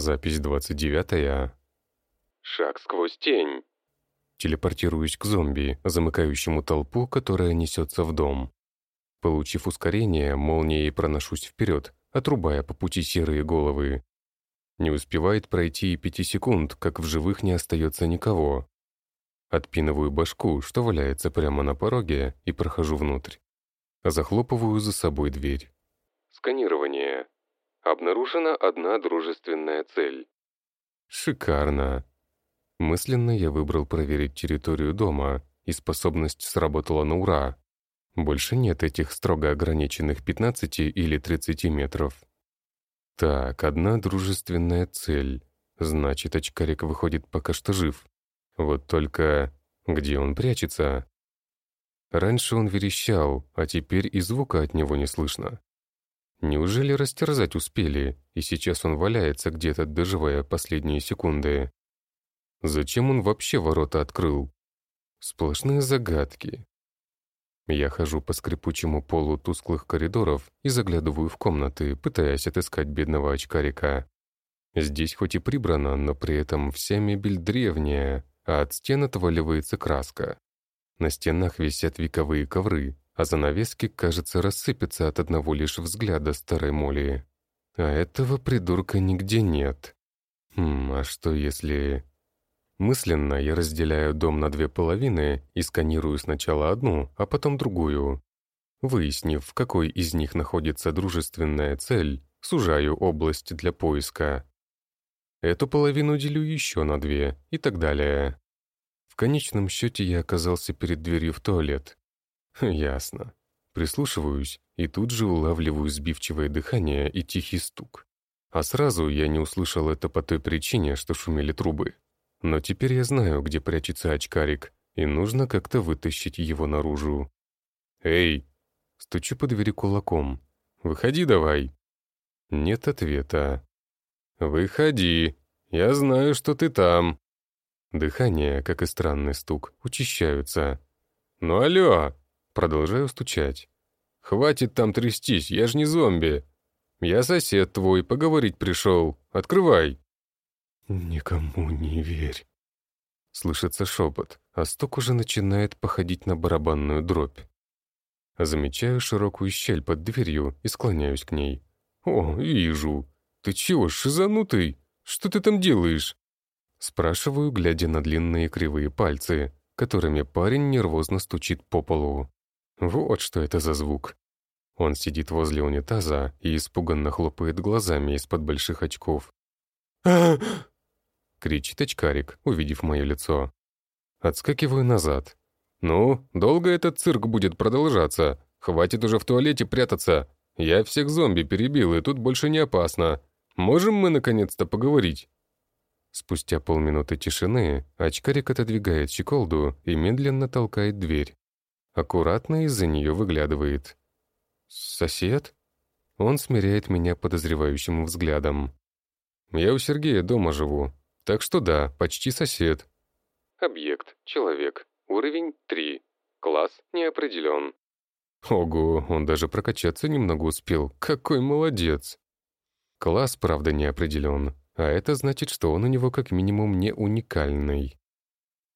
Запись 29 Шаг сквозь тень. Телепортируюсь к зомби, замыкающему толпу, которая несется в дом. Получив ускорение, молнией проношусь вперед, отрубая по пути серые головы. Не успевает пройти и пяти секунд, как в живых не остается никого. Отпинываю башку, что валяется прямо на пороге, и прохожу внутрь. Захлопываю за собой дверь. Сканирование. Обнаружена одна дружественная цель. Шикарно. Мысленно я выбрал проверить территорию дома, и способность сработала на ура. Больше нет этих строго ограниченных 15 или 30 метров. Так, одна дружественная цель. Значит, очкарик выходит пока что жив. Вот только где он прячется? Раньше он верещал, а теперь и звука от него не слышно. Неужели растерзать успели, и сейчас он валяется где-то, доживая последние секунды? Зачем он вообще ворота открыл? Сплошные загадки. Я хожу по скрипучему полу тусклых коридоров и заглядываю в комнаты, пытаясь отыскать бедного очкарика. Здесь хоть и прибрано, но при этом вся мебель древняя, а от стен отваливается краска. На стенах висят вековые ковры, а занавески, кажется, рассыпятся от одного лишь взгляда старой Молли. А этого придурка нигде нет. Хм, а что если... Мысленно я разделяю дом на две половины и сканирую сначала одну, а потом другую. Выяснив, в какой из них находится дружественная цель, сужаю область для поиска. Эту половину делю еще на две и так далее. В конечном счете я оказался перед дверью в туалет. Ясно. Прислушиваюсь и тут же улавливаю сбивчивое дыхание и тихий стук. А сразу я не услышал это по той причине, что шумели трубы. Но теперь я знаю, где прячется очкарик, и нужно как-то вытащить его наружу. «Эй!» Стучу по двери кулаком. «Выходи давай!» Нет ответа. «Выходи! Я знаю, что ты там!» Дыхание, как и странный стук, учащаются. «Ну алло! Продолжаю стучать. «Хватит там трястись, я ж не зомби. Я сосед твой, поговорить пришел. Открывай!» «Никому не верь!» Слышится шепот, а стук уже начинает походить на барабанную дробь. Замечаю широкую щель под дверью и склоняюсь к ней. «О, вижу! Ты чего, шизанутый? Что ты там делаешь?» Спрашиваю, глядя на длинные кривые пальцы, которыми парень нервозно стучит по полу. Вот что это за звук. Он сидит возле унитаза и испуганно хлопает глазами из-под больших очков. кричит очкарик, увидев мое лицо. Отскакиваю назад. «Ну, долго этот цирк будет продолжаться? Хватит уже в туалете прятаться. Я всех зомби перебил, и тут больше не опасно. Можем мы наконец-то поговорить?» Спустя полминуты тишины очкарик отодвигает щеколду и медленно толкает дверь аккуратно из-за нее выглядывает. «Сосед?» Он смиряет меня подозревающим взглядом. «Я у Сергея дома живу, так что да, почти сосед». Объект, человек, уровень 3, класс не определен. Ого, он даже прокачаться немного успел, какой молодец. Класс, правда, не определен, а это значит, что он у него как минимум не уникальный.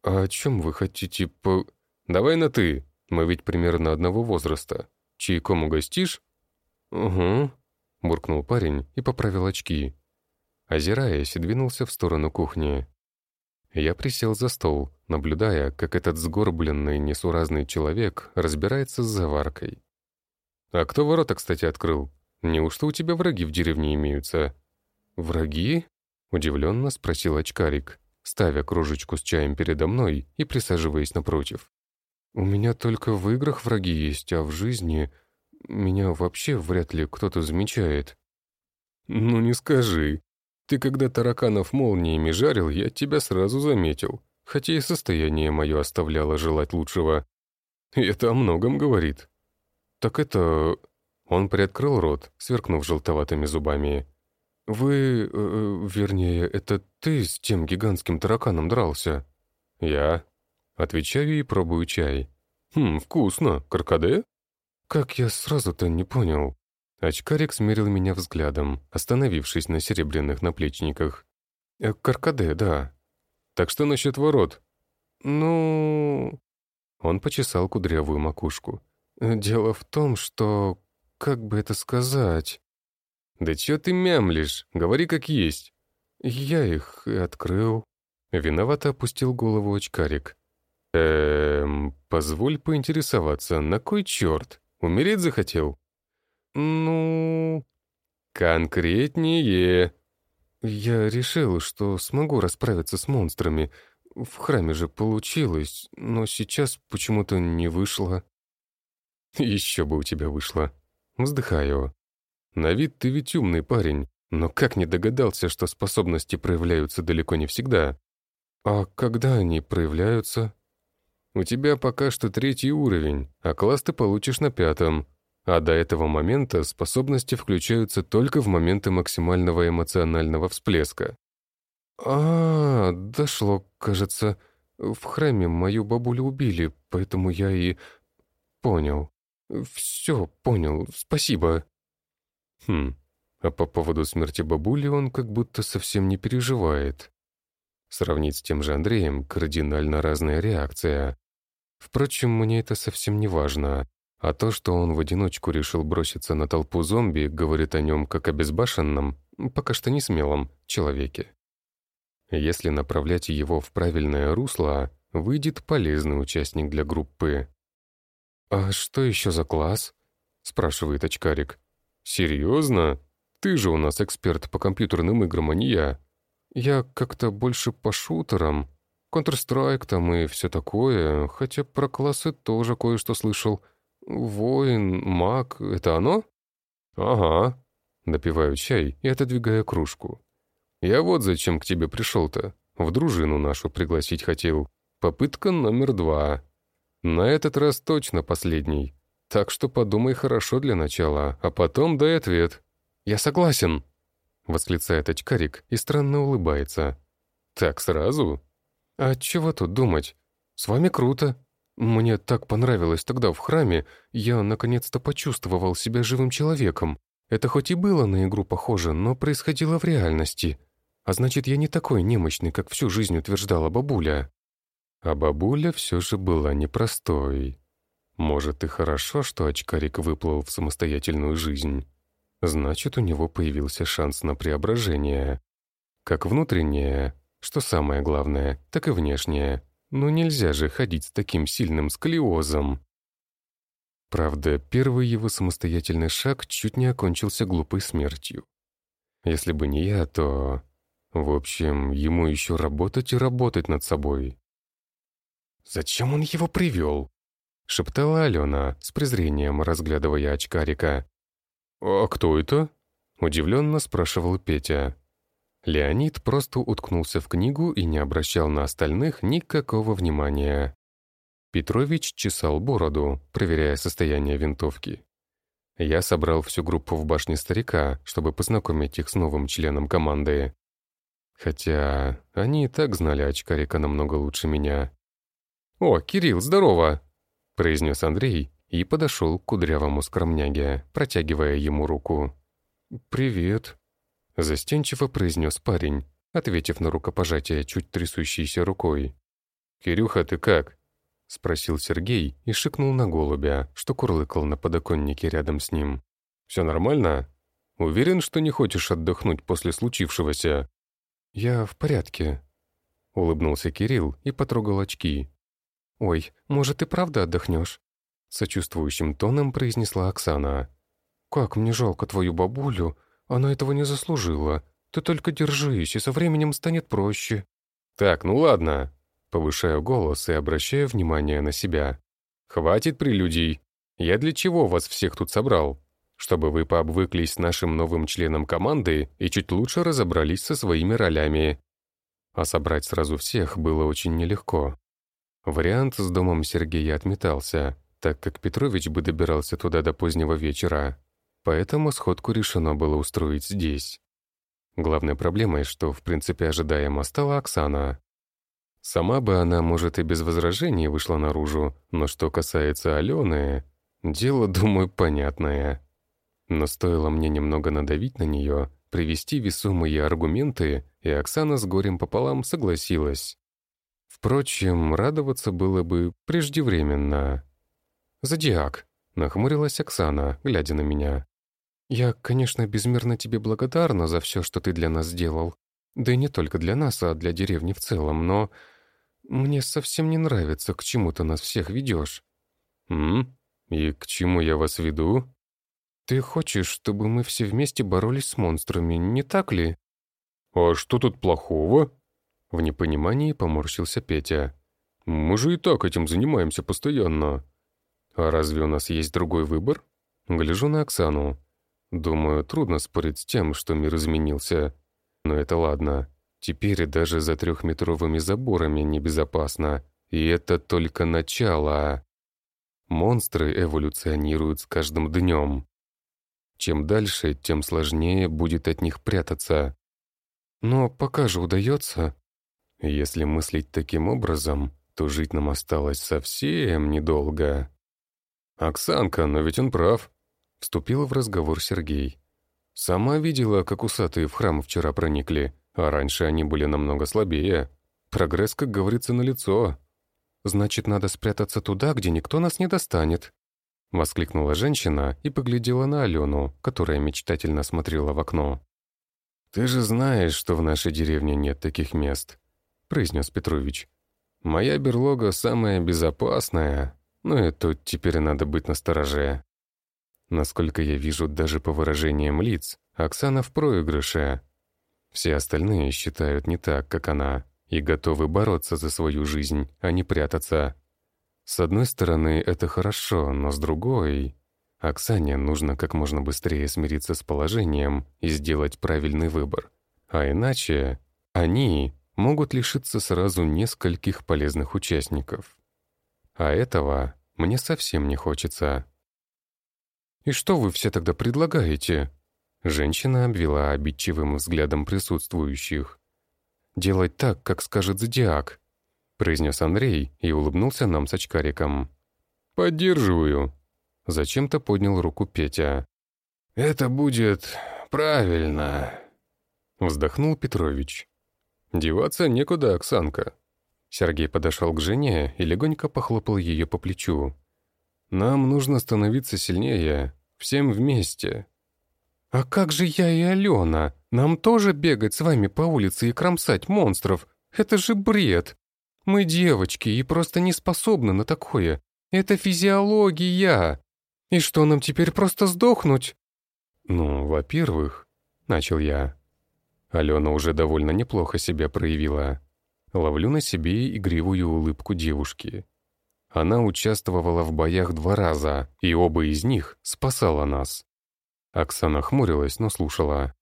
«А о чем вы хотите по...» «Давай на «ты», мы ведь примерно одного возраста. Чайком угостишь?» «Угу», — буркнул парень и поправил очки. Озираясь, двинулся в сторону кухни. Я присел за стол, наблюдая, как этот сгорбленный, несуразный человек разбирается с заваркой. «А кто ворота, кстати, открыл? Неужто у тебя враги в деревне имеются?» «Враги?» — удивленно спросил очкарик, ставя кружечку с чаем передо мной и присаживаясь напротив. У меня только в играх враги есть, а в жизни меня вообще вряд ли кто-то замечает. Ну не скажи. Ты когда тараканов молниями жарил, я тебя сразу заметил, хотя и состояние мое оставляло желать лучшего. Это о многом говорит. Так это... Он приоткрыл рот, сверкнув желтоватыми зубами. «Вы... Э, вернее, это ты с тем гигантским тараканом дрался?» «Я», Отвечаю и пробую чай. «Хм, вкусно. Каркаде?» «Как я сразу-то не понял». Очкарик смерил меня взглядом, остановившись на серебряных наплечниках. «Э, «Каркаде, да. Так что насчет ворот?» «Ну...» Он почесал кудрявую макушку. «Дело в том, что... Как бы это сказать...» «Да чё ты мямлишь? Говори как есть». «Я их открыл». Виновато опустил голову очкарик. «Эм, позволь поинтересоваться, на кой черт? Умереть захотел?» «Ну...» «Конкретнее!» «Я решил, что смогу расправиться с монстрами. В храме же получилось, но сейчас почему-то не вышло». «Еще бы у тебя вышло». Вздыхаю. «На вид ты ведь умный парень, но как не догадался, что способности проявляются далеко не всегда?» «А когда они проявляются?» «У тебя пока что третий уровень, а класс ты получишь на пятом. А до этого момента способности включаются только в моменты максимального эмоционального всплеска. А, дошло, кажется. В храме мою бабулю убили, поэтому я и... Понял. Все, понял, спасибо. Хм, а по поводу смерти бабули он как будто совсем не переживает. Сравнить с тем же Андреем кардинально разная реакция. Впрочем, мне это совсем не важно. А то, что он в одиночку решил броситься на толпу зомби, говорит о нем как о безбашенном, пока что не смелом, человеке. Если направлять его в правильное русло, выйдет полезный участник для группы. «А что еще за класс?» — спрашивает очкарик. «Серьезно? Ты же у нас эксперт по компьютерным играм, а не я. Я как-то больше по шутерам, Counter-Strike там и все такое, хотя про классы тоже кое-что слышал». «Воин, маг — это оно?» «Ага». Допиваю чай и отодвигаю кружку. «Я вот зачем к тебе пришел-то. В дружину нашу пригласить хотел. Попытка номер два. На этот раз точно последний. Так что подумай хорошо для начала, а потом дай ответ». «Я согласен», — восклицает очкарик и странно улыбается. «Так сразу?» «А чего тут думать? С вами круто. Мне так понравилось тогда в храме, я наконец-то почувствовал себя живым человеком. Это хоть и было на игру похоже, но происходило в реальности. А значит, я не такой немощный, как всю жизнь утверждала бабуля. А бабуля все же была непростой. Может, и хорошо, что очкарик выплыл в самостоятельную жизнь. Значит, у него появился шанс на преображение. Как внутреннее, что самое главное, так и внешнее — но нельзя же ходить с таким сильным сколиозом. Правда, первый его самостоятельный шаг чуть не окончился глупой смертью. Если бы не я, то... В общем, ему еще работать и работать над собой. «Зачем он его привел?» — шептала Алена, с презрением разглядывая очкарика. «А кто это?» — удивленно спрашивал Петя. Леонид просто уткнулся в книгу и не обращал на остальных никакого внимания. Петрович чесал бороду, проверяя состояние винтовки. Я собрал всю группу в башне старика, чтобы познакомить их с новым членом команды. Хотя они и так знали очкарика намного лучше меня. «О, Кирилл, здорово!» — произнес Андрей и подошел к кудрявому скромняге, протягивая ему руку. «Привет», Застенчиво произнес парень, ответив на рукопожатие чуть трясущейся рукой. «Кирюха, ты как?» — спросил Сергей и шикнул на голубя, что курлыкал на подоконнике рядом с ним. «Все нормально? Уверен, что не хочешь отдохнуть после случившегося?» «Я в порядке», — улыбнулся Кирилл и потрогал очки. «Ой, может, и правда отдохнешь?» — сочувствующим тоном произнесла Оксана. «Как мне жалко твою бабулю, она этого не заслужила. Ты только держись, и со временем станет проще». «Так, ну ладно». Повышаю голос и обращаю внимание на себя. «Хватит прелюдий. Я для чего вас всех тут собрал? Чтобы вы пообвыклись с нашим новым членом команды и чуть лучше разобрались со своими ролями». А собрать сразу всех было очень нелегко. Вариант с домом Сергея отметался, так как Петрович бы добирался туда до позднего вечера, Поэтому сходку решено было устроить здесь. Главной проблемой, что в принципе ожидаемо, стала Оксана. Сама бы она, может, и без возражений вышла наружу, но что касается Алены, дело, думаю, понятное. Но стоило мне немного надавить на нее, привести весомые аргументы, и Оксана с горем пополам согласилась. Впрочем, радоваться было бы преждевременно. «Зодиак», — нахмурилась Оксана, глядя на меня. «Я, конечно, безмерно тебе благодарна за все, что ты для нас сделал. Да и не только для нас, а для деревни в целом, но мне совсем не нравится, к чему ты нас всех ведешь». «М? И к чему я вас веду?» «Ты хочешь, чтобы мы все вместе боролись с монстрами, не так ли?» «А что тут плохого?» В непонимании поморщился Петя. «Мы же и так этим занимаемся постоянно». «А разве у нас есть другой выбор?» Гляжу на Оксану. Думаю, трудно спорить с тем, что мир изменился. Но это ладно. Теперь даже за трехметровыми заборами небезопасно. И это только начало. Монстры эволюционируют с каждым днем. Чем дальше, тем сложнее будет от них прятаться. Но пока же удается. Если мыслить таким образом, то жить нам осталось совсем недолго. «Оксанка, но ведь он прав», — вступил в разговор Сергей. «Сама видела, как усатые в храм вчера проникли, а раньше они были намного слабее. Прогресс, как говорится, налицо. Значит, надо спрятаться туда, где никто нас не достанет», — воскликнула женщина и поглядела на Алену, которая мечтательно смотрела в окно. «Ты же знаешь, что в нашей деревне нет таких мест», — произнес Петрович. «Моя берлога самая безопасная, ну и тут теперь надо быть настороже. Насколько я вижу даже по выражениям лиц, Оксана в проигрыше. Все остальные считают не так, как она, и готовы бороться за свою жизнь, а не прятаться. С одной стороны, это хорошо, но с другой... Оксане нужно как можно быстрее смириться с положением и сделать правильный выбор. А иначе они могут лишиться сразу нескольких полезных участников. А этого мне совсем не хочется. «И что вы все тогда предлагаете?» Женщина обвела обидчивым взглядом присутствующих. «Делать так, как скажет Зодиак», — произнес Андрей и улыбнулся нам с очкариком. «Поддерживаю», — зачем-то поднял руку Петя. «Это будет правильно», — вздохнул Петрович. «Деваться некуда, Оксанка», Сергей подошел к жене и легонько похлопал ее по плечу. «Нам нужно становиться сильнее, всем вместе». «А как же я и Алена? Нам тоже бегать с вами по улице и кромсать монстров? Это же бред! Мы девочки и просто не способны на такое. Это физиология. И что, нам теперь просто сдохнуть?» «Ну, во-первых», — начал я. Алена уже довольно неплохо себя проявила. Ловлю на себе игривую улыбку девушки. Она участвовала в боях два раза, и оба из них спасала нас. Оксана хмурилась, но слушала.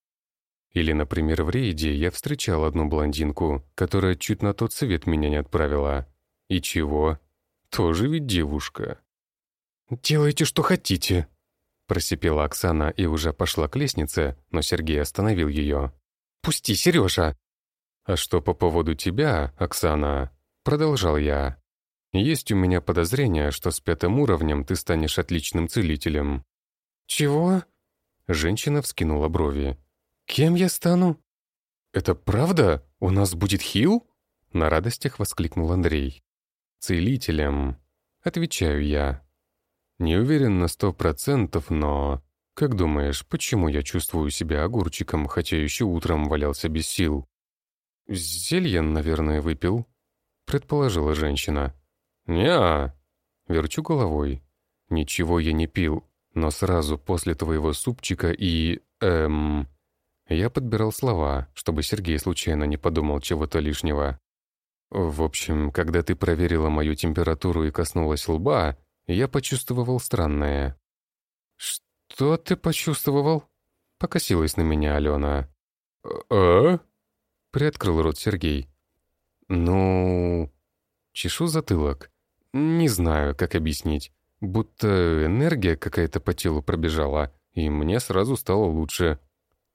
Или, например, в рейде я встречал одну блондинку, которая чуть на тот свет меня не отправила. И чего? Тоже ведь девушка. «Делайте, что хотите», — просипела Оксана и уже пошла к лестнице, но Сергей остановил ее. «Пусти, Сережа!» «А что по поводу тебя, Оксана?» Продолжал я. «Есть у меня подозрение, что с пятым уровнем ты станешь отличным целителем». «Чего?» Женщина вскинула брови. «Кем я стану?» «Это правда? У нас будет хил?» На радостях воскликнул Андрей. «Целителем», — отвечаю я. «Не уверен на сто процентов, но...» «Как думаешь, почему я чувствую себя огурчиком, хотя еще утром валялся без сил?» «Зелье, наверное, выпил», — предположила женщина. «Не-а», верчу головой. «Ничего я не пил, но сразу после твоего супчика и... эм...» Я подбирал слова, чтобы Сергей случайно не подумал чего-то лишнего. В общем, когда ты проверила мою температуру и коснулась лба, я почувствовал странное. «Что ты почувствовал?» — покосилась на меня Алена. «А?» Приоткрыл рот Сергей. «Ну...» Чешу затылок. Не знаю, как объяснить. Будто энергия какая-то по телу пробежала, и мне сразу стало лучше.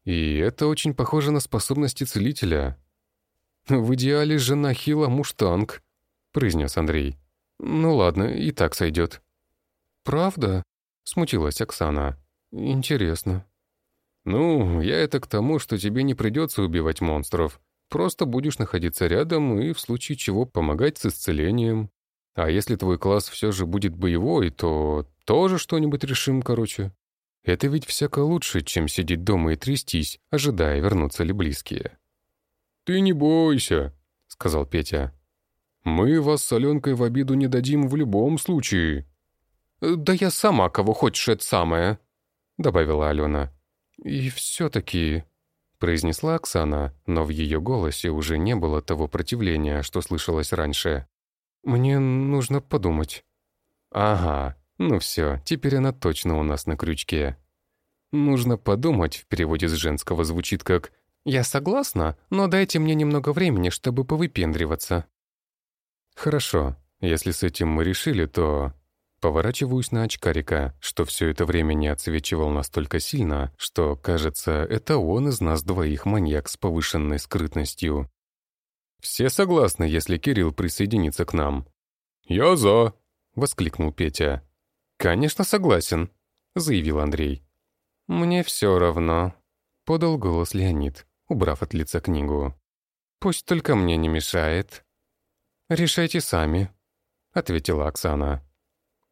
И это очень похоже на способности целителя. «В идеале жена Хила муж-танк», — произнес Андрей. «Ну ладно, и так сойдет». «Правда?» — смутилась Оксана. Интересно. Ну, я это к тому, что тебе не придется убивать монстров. Просто будешь находиться рядом и в случае чего помогать с исцелением. А если твой класс все же будет боевой, то тоже что-нибудь решим, короче. Это ведь всяко лучше, чем сидеть дома и трястись, ожидая, вернуться ли близкие. «Ты не бойся», — сказал Петя. «Мы вас с Аленкой в обиду не дадим в любом случае». «Да я сама кого хочешь это самое», — добавила Алена. «И все-таки...» — произнесла Оксана, но в ее голосе уже не было того противления, что слышалось раньше. «Мне нужно подумать». «Ага, ну все, теперь она точно у нас на крючке». «Нужно подумать» в переводе с женского звучит как «Я согласна, но дайте мне немного времени, чтобы повыпендриваться». «Хорошо, если с этим мы решили, то Поворачиваюсь на очкарика, что все это время не отсвечивал настолько сильно, что, кажется, это он из нас двоих маньяк с повышенной скрытностью. «Все согласны, если Кирилл присоединится к нам?» «Я за!» — воскликнул Петя. «Конечно, согласен», — заявил Андрей. «Мне все равно», — подал голос Леонид, убрав от лица книгу. «Пусть только мне не мешает». «Решайте сами», — ответила Оксана.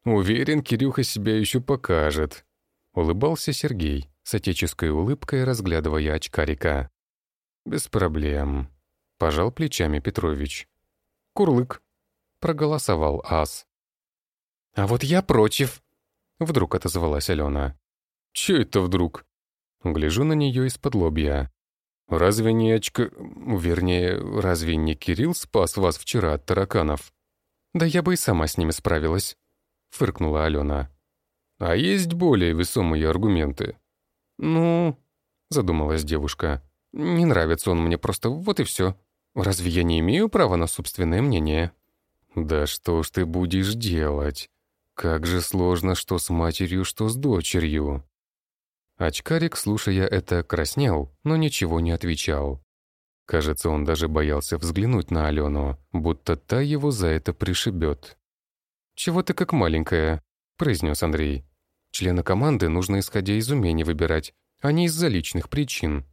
«Уверен, Кирюха себя еще покажет», — улыбался Сергей, с отеческой улыбкой разглядывая очкарика. «Без проблем», — пожал плечами Петрович. «Курлык», — проголосовал ас. «А вот я против», — вдруг отозвалась Алена. «Че это вдруг?» Гляжу на нее из-под лобья. «Разве не очка... Вернее, разве не Кирилл спас вас вчера от тараканов?» «Да я бы и сама с ними справилась», — фыркнула Алена. «А есть более весомые аргументы?» «Ну...» — задумалась девушка. «Не нравится он мне просто, вот и все. Разве я не имею права на собственное мнение?» «Да что ж ты будешь делать? Как же сложно, что с матерью, что с дочерью!» Очкарик, слушая это, краснел, но ничего не отвечал. Кажется, он даже боялся взглянуть на Алену, будто та его за это пришибет. «Чего ты как маленькая?» — произнес Андрей. «Члена команды нужно, исходя из умений, выбирать, а не из-за личных причин».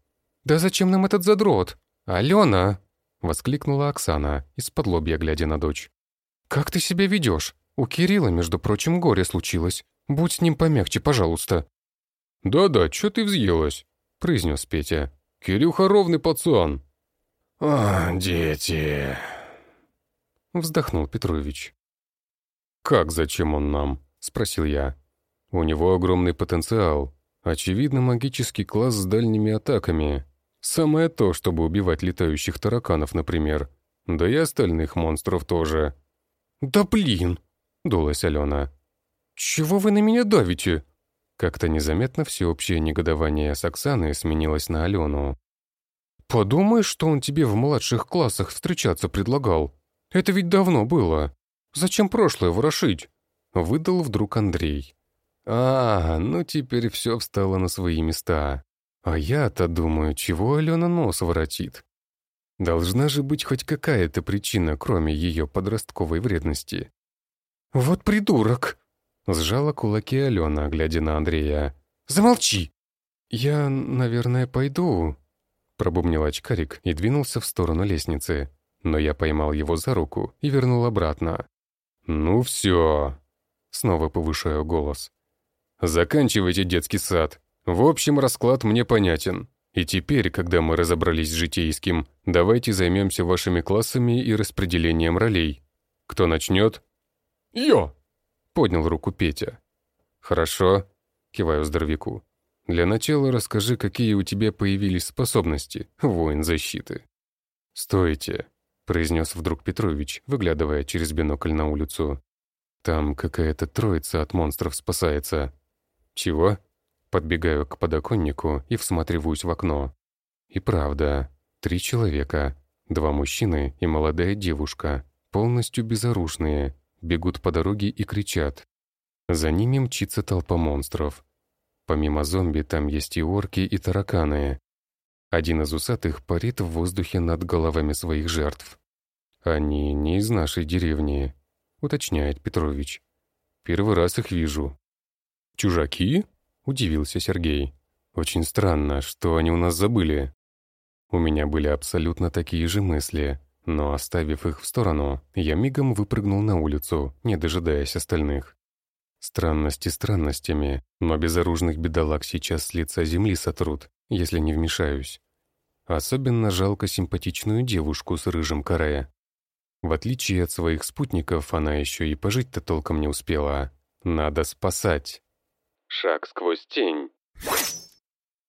«Да зачем нам этот задрот? Алена!» — воскликнула Оксана, из-под лобья глядя на дочь. «Как ты себя ведешь? У Кирилла, между прочим, горе случилось. Будь с ним помягче, пожалуйста». «Да-да, чё ты взъелась?» — произнес Петя. «Кирюха ровный пацан». «О, дети!» — вздохнул Петрович. «Как зачем он нам?» — спросил я. «У него огромный потенциал. Очевидно, магический класс с дальними атаками. Самое то, чтобы убивать летающих тараканов, например. Да и остальных монстров тоже». «Да блин!» — дулась Алена. «Чего вы на меня давите?» Как-то незаметно всеобщее негодование с Оксаны сменилось на Алену. «Подумай, что он тебе в младших классах встречаться предлагал. Это ведь давно было. Зачем прошлое ворошить?» Выдал вдруг Андрей. «А, ну теперь все встало на свои места. А я-то думаю, чего Алена нос воротит? Должна же быть хоть какая-то причина, кроме ее подростковой вредности». «Вот придурок!» Сжала кулаки Алена, глядя на Андрея. «Замолчи!» «Я, наверное, пойду», — пробубнил очкарик и двинулся в сторону лестницы. Но я поймал его за руку и вернул обратно. «Ну все!» Снова повышаю голос. «Заканчивайте детский сад. В общем, расклад мне понятен. И теперь, когда мы разобрались с житейским, давайте займемся вашими классами и распределением ролей. Кто начнет?» «Я!» — поднял руку Петя. «Хорошо», — киваю здоровяку. «Для начала расскажи, какие у тебя появились способности, воин защиты». «Стойте», — произнес вдруг Петрович, выглядывая через бинокль на улицу. «Там какая-то троица от монстров спасается». «Чего?» Подбегаю к подоконнику и всматриваюсь в окно. И правда, три человека, два мужчины и молодая девушка, полностью безоружные, бегут по дороге и кричат. За ними мчится толпа монстров. Помимо зомби там есть и орки, и тараканы. Один из усатых парит в воздухе над головами своих жертв. «Они не из нашей деревни», — уточняет Петрович. «Первый раз их вижу». «Чужаки?» — удивился Сергей. «Очень странно, что они у нас забыли». У меня были абсолютно такие же мысли, но, оставив их в сторону, я мигом выпрыгнул на улицу, не дожидаясь остальных. Странности странностями, но безоружных бедолаг сейчас с лица земли сотрут, если не вмешаюсь. Особенно жалко симпатичную девушку с рыжим каре. В отличие от своих спутников, она еще и пожить-то толком не успела. Надо спасать. Шаг сквозь тень.